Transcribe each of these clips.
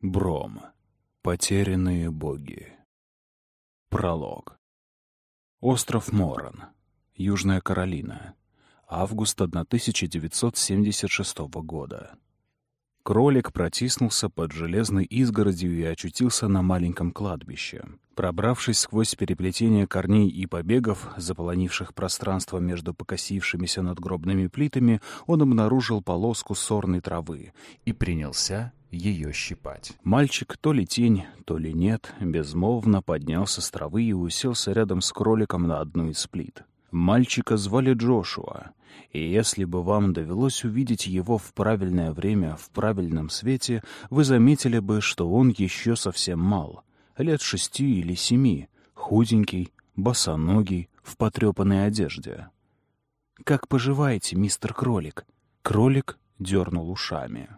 Бром. Потерянные боги. Пролог. Остров Моран. Южная Каролина. Август 1976 года. Кролик протиснулся под железной изгородью и очутился на маленьком кладбище. Пробравшись сквозь переплетение корней и побегов, заполонивших пространство между покосившимися надгробными плитами, он обнаружил полоску сорной травы и принялся ее щипать. Мальчик, то ли тень, то ли нет, безмолвно поднялся с травы и уселся рядом с кроликом на одну из плит. Мальчика звали Джошуа, и если бы вам довелось увидеть его в правильное время, в правильном свете, вы заметили бы, что он еще совсем мал, лет шести или семи, худенький, босоногий, в потрепанной одежде. «Как поживаете, мистер Кролик?» Кролик дернул ушами.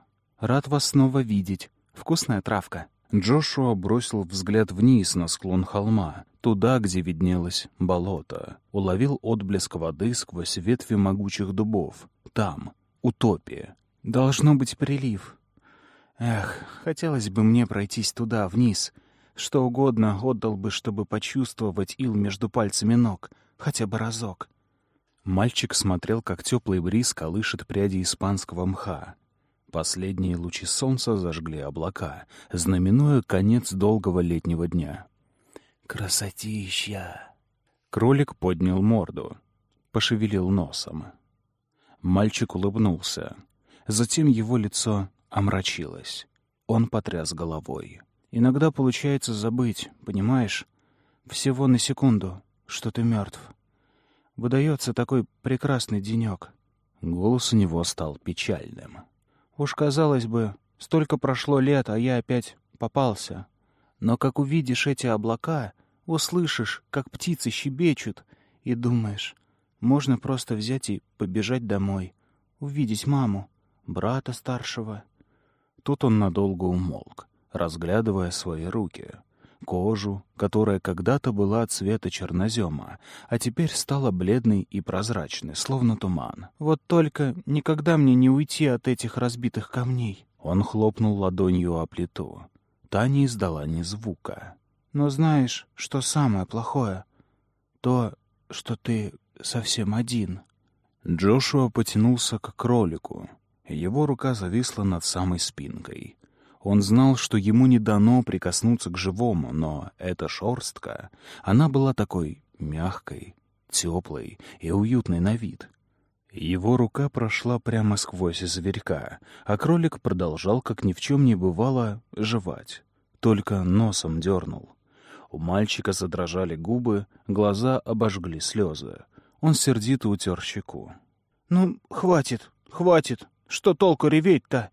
«Рад вас снова видеть. Вкусная травка». Джошуа бросил взгляд вниз на склон холма, туда, где виднелось болото. Уловил отблеск воды сквозь ветви могучих дубов. Там, утопия. «Должно быть прилив. Эх, хотелось бы мне пройтись туда, вниз. Что угодно отдал бы, чтобы почувствовать ил между пальцами ног. Хотя бы разок». Мальчик смотрел, как теплый бриз колышет пряди испанского мха. Последние лучи солнца зажгли облака, знаменуя конец долгого летнего дня. «Красотища!» Кролик поднял морду, пошевелил носом. Мальчик улыбнулся. Затем его лицо омрачилось. Он потряс головой. «Иногда получается забыть, понимаешь? Всего на секунду, что ты мертв. Выдается такой прекрасный денек». Голос у него стал печальным. Уж казалось бы, столько прошло лет, а я опять попался. Но как увидишь эти облака, услышишь, как птицы щебечут, и думаешь, можно просто взять и побежать домой, увидеть маму, брата старшего. Тут он надолго умолк, разглядывая свои руки — кожу, которая когда-то была цвета чернозема, а теперь стала бледной и прозрачной, словно туман. Вот только никогда мне не уйти от этих разбитых камней. Он хлопнул ладонью о плиту. Та не издала ни звука. Но знаешь, что самое плохое? То, что ты совсем один. Джошуа потянулся к кролику. Его рука зависла над самой спинкой. Он знал, что ему не дано прикоснуться к живому, но эта шорстка, она была такой мягкой, теплой и уютной на вид. Его рука прошла прямо сквозь зверька, а кролик продолжал, как ни в чем не бывало, жевать. Только носом дернул. У мальчика задрожали губы, глаза обожгли слезы. Он сердито утер щеку. «Ну, хватит, хватит. Что толку реветь-то?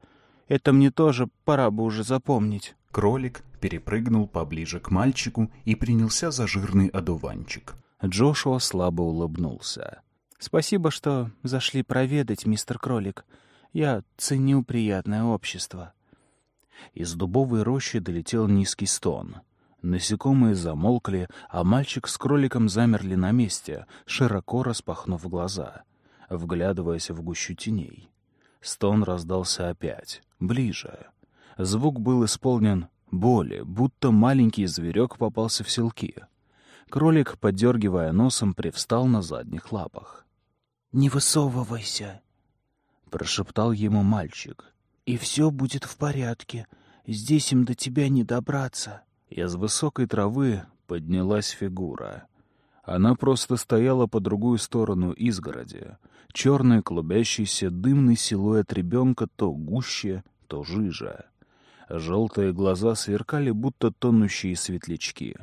Это мне тоже пора бы уже запомнить. Кролик перепрыгнул поближе к мальчику и принялся за жирный одуванчик. Джошуа слабо улыбнулся. «Спасибо, что зашли проведать, мистер Кролик. Я ценю приятное общество». Из дубовой рощи долетел низкий стон. Насекомые замолкли, а мальчик с кроликом замерли на месте, широко распахнув глаза, вглядываясь в гущу теней. Стон раздался опять, ближе. Звук был исполнен боли, будто маленький зверек попался в селки. Кролик, подергивая носом, привстал на задних лапах. «Не высовывайся!» — прошептал ему мальчик. «И все будет в порядке. Здесь им до тебя не добраться». Из высокой травы поднялась фигура. Она просто стояла по другую сторону изгороди. Черный клубящийся дымный силуэт ребенка то гуще, то жиже. Желтые глаза сверкали, будто тонущие светлячки.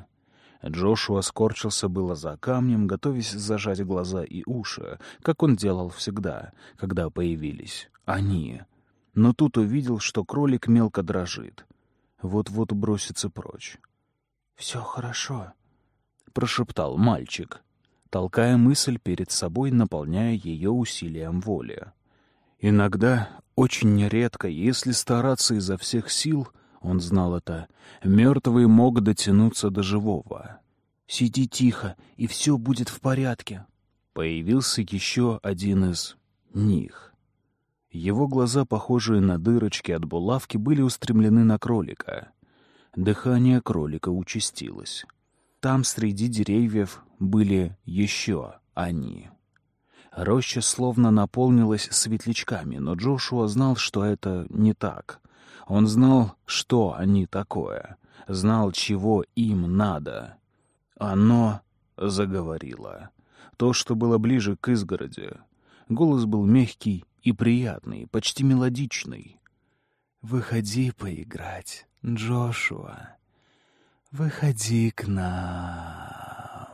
Джошуа скорчился было за камнем, готовясь зажать глаза и уши, как он делал всегда, когда появились они. Но тут увидел, что кролик мелко дрожит. Вот-вот бросится прочь. «Все хорошо», прошептал мальчик, толкая мысль перед собой, наполняя ее усилием воли. Иногда, очень редко, если стараться изо всех сил, он знал это, мертвый мог дотянуться до живого. «Сиди тихо, и все будет в порядке». Появился еще один из них. Его глаза, похожие на дырочки от булавки, были устремлены на кролика. Дыхание кролика участилось. Там среди деревьев были еще они. Роща словно наполнилась светлячками, но Джошуа знал, что это не так. Он знал, что они такое, знал, чего им надо. Оно заговорило. То, что было ближе к изгороди. Голос был мягкий и приятный, почти мелодичный. «Выходи поиграть, Джошуа. Выходи к нам».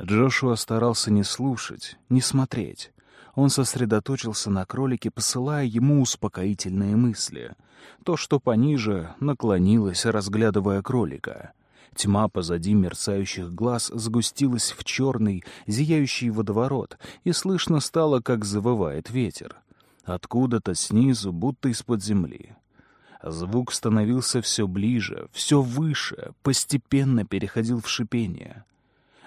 Джошуа старался не слушать, не смотреть. Он сосредоточился на кролике, посылая ему успокоительные мысли. То, что пониже, наклонилось, разглядывая кролика. Тьма позади мерцающих глаз сгустилась в черный, зияющий водоворот, и слышно стало, как завывает ветер. Откуда-то снизу, будто из-под земли. Звук становился все ближе, все выше, постепенно переходил в шипение.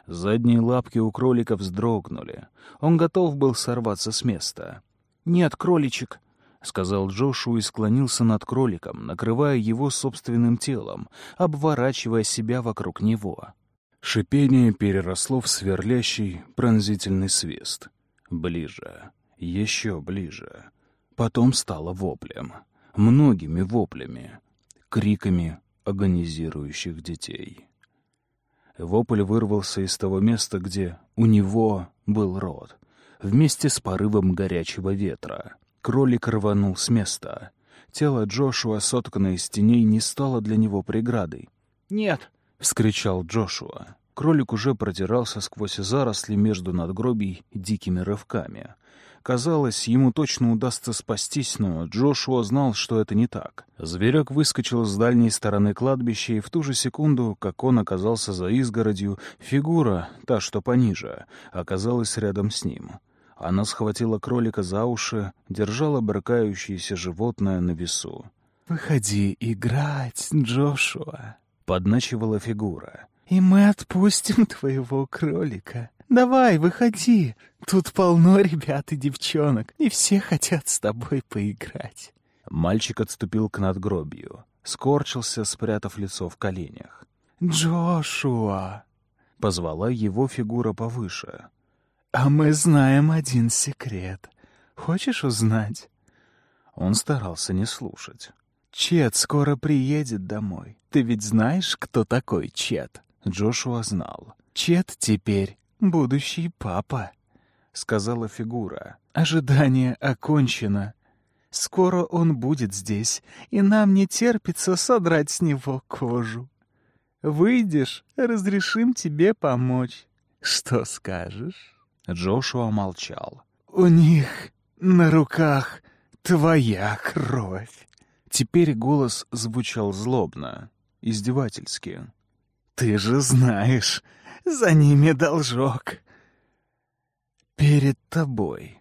Задние лапки у кролика вздрогнули. Он готов был сорваться с места. «Нет, кроличек!» — сказал Джошу и склонился над кроликом, накрывая его собственным телом, обворачивая себя вокруг него. Шипение переросло в сверлящий, пронзительный свист. Ближе, еще ближе. Потом стало воплем. Многими воплями. Криками агонизирующих детей. Вопль вырвался из того места, где у него был рот, вместе с порывом горячего ветра. Кролик рванул с места. Тело Джошуа, сотканное из теней, не стало для него преградой. «Нет!» — вскричал Джошуа. Кролик уже продирался сквозь заросли между надгробий дикими рывками. Казалось, ему точно удастся спастись, но Джошуа знал, что это не так. Зверек выскочил с дальней стороны кладбища, и в ту же секунду, как он оказался за изгородью, фигура, та, что пониже, оказалась рядом с ним. Она схватила кролика за уши, держала брыкающееся животное на весу. «Выходи играть, Джошуа», — подначивала фигура. «И мы отпустим твоего кролика». Давай, выходи. Тут полно ребят и девчонок, и все хотят с тобой поиграть. Мальчик отступил к надгробию, скорчился, спрятав лицо в коленях. «Джошуа!» — позвала его фигура повыше. «А мы знаем один секрет. Хочешь узнать?» Он старался не слушать. «Чет скоро приедет домой. Ты ведь знаешь, кто такой Чет?» Джошуа знал. «Чет теперь будущий папа», — сказала фигура. «Ожидание окончено. Скоро он будет здесь, и нам не терпится содрать с него кожу. Выйдешь, разрешим тебе помочь. Что скажешь?» Джошуа молчал. «У них на руках твоя кровь». Теперь голос звучал злобно, издевательски. «Ты же знаешь, за ними должок. Перед тобой.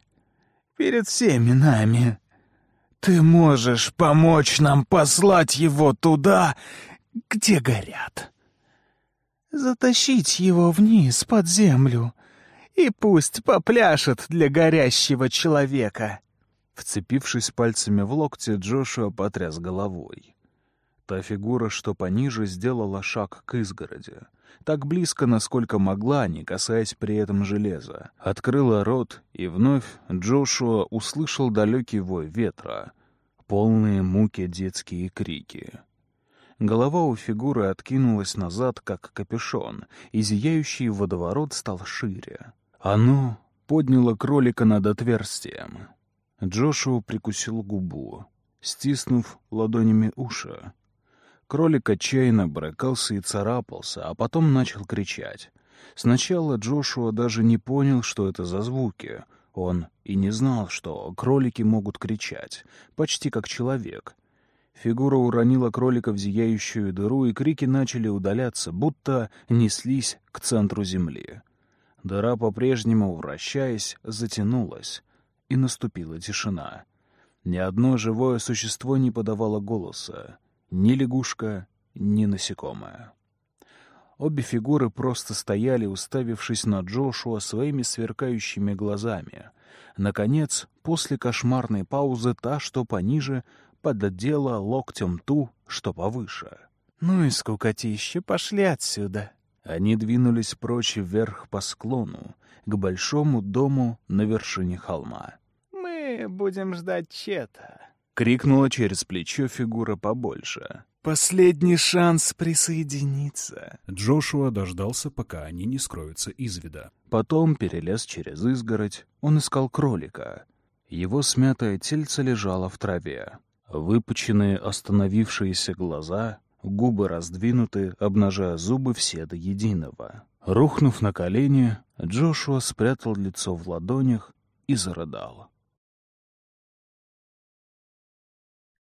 Перед всеми нами. Ты можешь помочь нам послать его туда, где горят. Затащить его вниз под землю. И пусть попляшет для горящего человека. Вцепившись пальцами в локти, Джошуа потряс головой. Та фигура, что пониже, сделала шаг к изгороди так близко, насколько могла, не касаясь при этом железа. Открыла рот, и вновь Джошуа услышал далекий вой ветра, полные муки детские крики. Голова у фигуры откинулась назад, как капюшон, и зияющий водоворот стал шире. Оно подняло кролика над отверстием. Джошуа прикусил губу, стиснув ладонями уши. Кролик отчаянно брыкался и царапался, а потом начал кричать. Сначала Джошуа даже не понял, что это за звуки. Он и не знал, что кролики могут кричать, почти как человек. Фигура уронила кролика в зияющую дыру, и крики начали удаляться, будто неслись к центру земли. Дыра, по-прежнему вращаясь, затянулась, и наступила тишина. Ни одно живое существо не подавало голоса ни лягушка, ни насекомое. Обе фигуры просто стояли, уставившись на Джошуа своими сверкающими глазами, Наконец, после кошмарной паузы та, что пониже, поддела локтем ту, что повыше. «Ну и скукотище, пошли отсюда!» Они двинулись прочь вверх по склону, к большому дому на вершине холма. «Мы будем ждать Чета», — крикнула через плечо фигура побольше. «Последний шанс присоединиться». Джошуа дождался, пока они не скроются из вида. Потом перелез через изгородь. Он искал кролика. Его смятое тельце лежало в траве. Выпученные остановившиеся глаза, губы раздвинуты, обнажая зубы все до единого. Рухнув на колени, Джошуа спрятал лицо в ладонях и зарыдал.